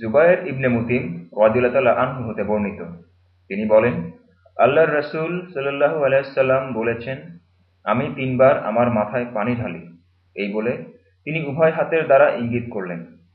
জুবায়ের ইবনে মুতিম ওয়াদিল্লাহ আনহু হতে বর্ণিত। তিনি বলেন, আল্লাহর রসুল সাল্লাহ আলাইসাল্লাম বলেছেন, আমি তিনবার আমার মাথায় পানি ঢালি। এই বলে তিনি উভয় হাতের দ্বারা ইঙ্গিত করলেন।